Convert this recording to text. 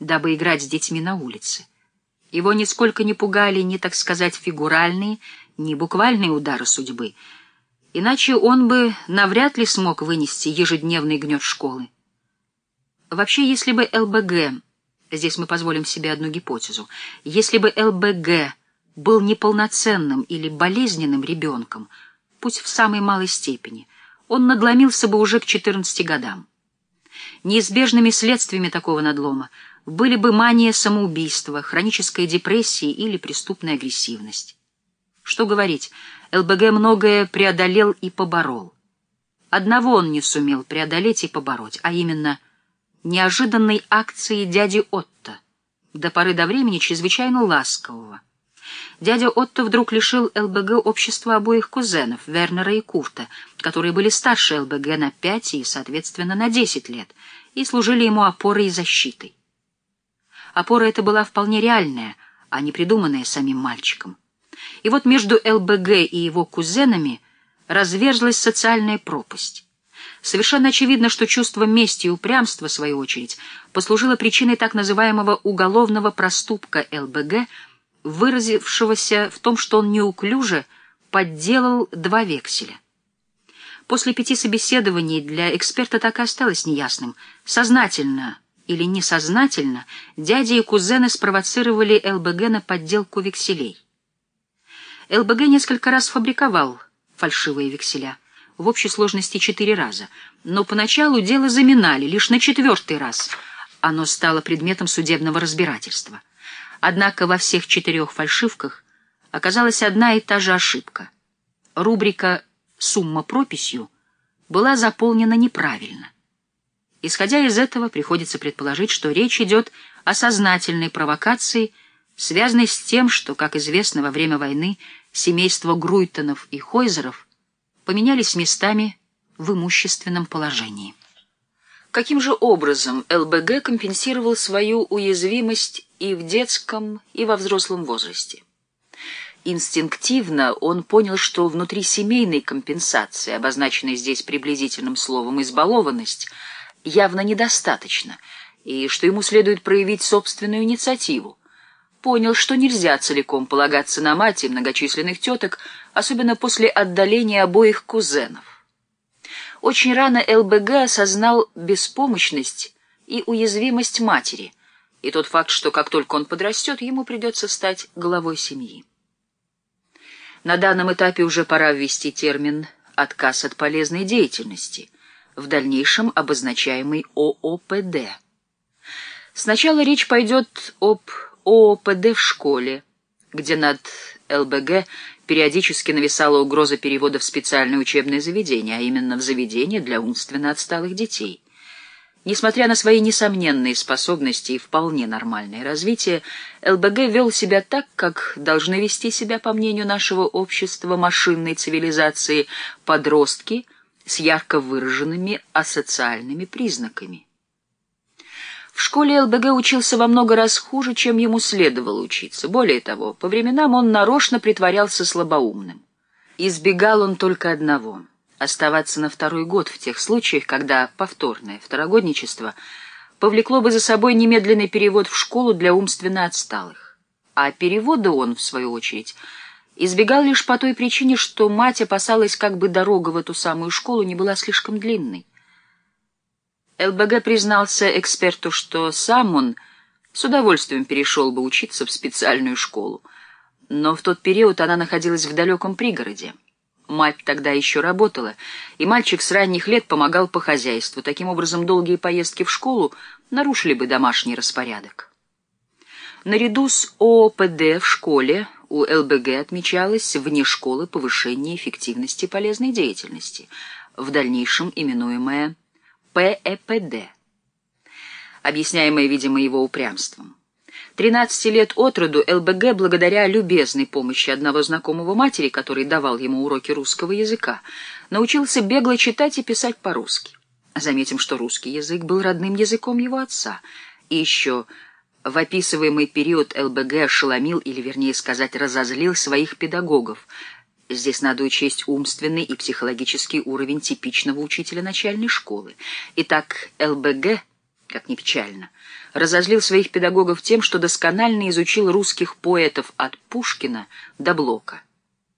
дабы играть с детьми на улице. Его нисколько не пугали ни, так сказать, фигуральные, ни буквальные удары судьбы, иначе он бы навряд ли смог вынести ежедневный гнет школы. Вообще, если бы ЛБГ, здесь мы позволим себе одну гипотезу, если бы ЛБГ был неполноценным или болезненным ребенком, пусть в самой малой степени, он надломился бы уже к 14 годам. Неизбежными следствиями такого надлома были бы мания самоубийства, хроническая депрессия или преступная агрессивность. Что говорить, ЛБГ многое преодолел и поборол. Одного он не сумел преодолеть и побороть, а именно неожиданной акции дяди Отто, до поры до времени чрезвычайно ласкового. Дядя Отто вдруг лишил ЛБГ общества обоих кузенов, Вернера и Курта, которые были старше ЛБГ на пять и, соответственно, на десять лет, и служили ему опорой и защитой. Опора эта была вполне реальная, а не придуманная самим мальчиком. И вот между ЛБГ и его кузенами разверзлась социальная пропасть. Совершенно очевидно, что чувство мести и упрямства, в свою очередь, послужило причиной так называемого уголовного проступка ЛБГ, выразившегося в том, что он неуклюже подделал два векселя. После пяти собеседований для эксперта так и осталось неясным, сознательно или несознательно дяди и кузены спровоцировали ЛБГ на подделку векселей. ЛБГ несколько раз фабриковал фальшивые векселя, в общей сложности четыре раза, но поначалу дело заминали, лишь на четвертый раз оно стало предметом судебного разбирательства. Однако во всех четырех фальшивках оказалась одна и та же ошибка. Рубрика «Сумма прописью» была заполнена неправильно. Исходя из этого, приходится предположить, что речь идет о сознательной провокации, связанной с тем, что, как известно, во время войны семейства Груйтонов и Хойзеров поменялись местами в имущественном положении. Каким же образом ЛБГ компенсировал свою уязвимость и в детском, и во взрослом возрасте? Инстинктивно он понял, что внутри семейной компенсации, обозначенной здесь приблизительным словом «избалованность», явно недостаточно, и что ему следует проявить собственную инициативу. Понял, что нельзя целиком полагаться на мать и многочисленных теток, особенно после отдаления обоих кузенов. Очень рано ЛБГ осознал беспомощность и уязвимость матери, и тот факт, что как только он подрастет, ему придется стать главой семьи. На данном этапе уже пора ввести термин «отказ от полезной деятельности», в дальнейшем обозначаемый ООПД. Сначала речь пойдет об ООПД в школе, где над ЛБГ периодически нависала угроза перевода в специальное учебное заведение, а именно в заведение для умственно отсталых детей. Несмотря на свои несомненные способности и вполне нормальное развитие, ЛБГ вел себя так, как должны вести себя, по мнению нашего общества машинной цивилизации, подростки – с ярко выраженными асоциальными признаками. В школе ЛБГ учился во много раз хуже, чем ему следовало учиться. Более того, по временам он нарочно притворялся слабоумным. Избегал он только одного — оставаться на второй год в тех случаях, когда повторное второгодничество повлекло бы за собой немедленный перевод в школу для умственно отсталых. А перевода он, в свою очередь, Избегал лишь по той причине, что мать опасалась, как бы дорога в эту самую школу не была слишком длинной. ЛБГ признался эксперту, что сам он с удовольствием перешел бы учиться в специальную школу, но в тот период она находилась в далеком пригороде. Мать тогда еще работала, и мальчик с ранних лет помогал по хозяйству. Таким образом, долгие поездки в школу нарушили бы домашний распорядок. Наряду с ООПД в школе у ЛБГ отмечалось вне школы повышение эффективности полезной деятельности, в дальнейшем именуемое ПЭПД, объясняемое, видимо, его упрямством. 13 лет от роду ЛБГ, благодаря любезной помощи одного знакомого матери, который давал ему уроки русского языка, научился бегло читать и писать по-русски. Заметим, что русский язык был родным языком его отца. И еще в описываемый период ЛБГ ошеломил, или, вернее сказать, разозлил своих педагогов. Здесь надо учесть умственный и психологический уровень типичного учителя начальной школы. Итак, ЛБГ как ни печально, разозлил своих педагогов тем, что досконально изучил русских поэтов от Пушкина до Блока.